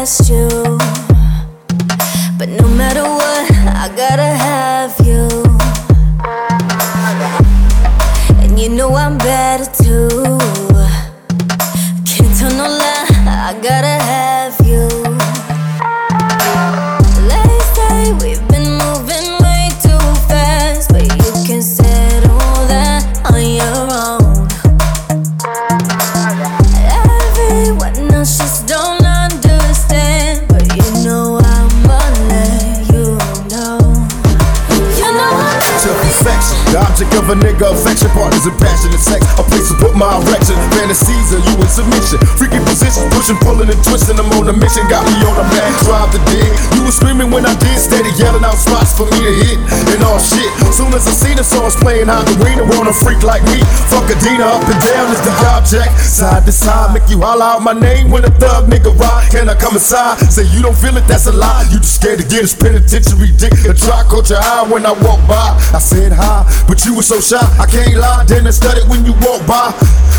past you. But no matter what, I gotta have you. And you know I'm better too. Of a nigga affection, partners in passionate sex. A place to put my erection. Fantasies are you in submission. Freaky positions, pushing, pulling, and twisting. I'm on a mission. Got me on a back drive to dig. You was screaming when I did, steady yelling out spots for me to hit. And all shit. Soon as I see the songs playing, how the arena want a freak like me. Fuck a Dina up and down is the object. Side to side, make you holler out my name when a thug nigga ride. Can I come inside? Say you don't feel it, that's a lie. You just scared to get his penitentiary dick. A try culture high when I walk by. I said hi, but you were so shy. I can't lie, I studied when you walk by.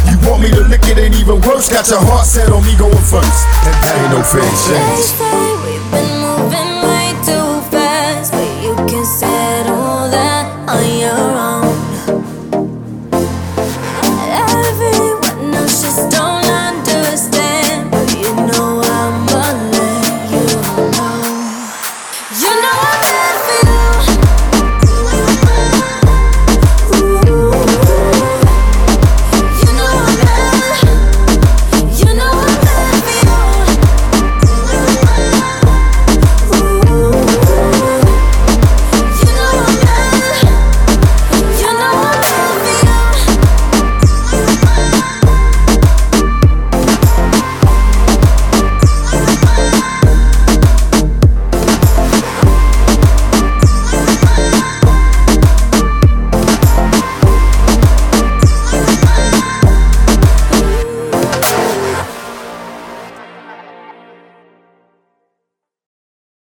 You want me to lick it, ain't even worse. Got your heart set on me going first, and that ain't no fair. We've been moving way too fast, but you can settle that on your own. Everyone just don't understand, but you know I'ma let you know. You know I've.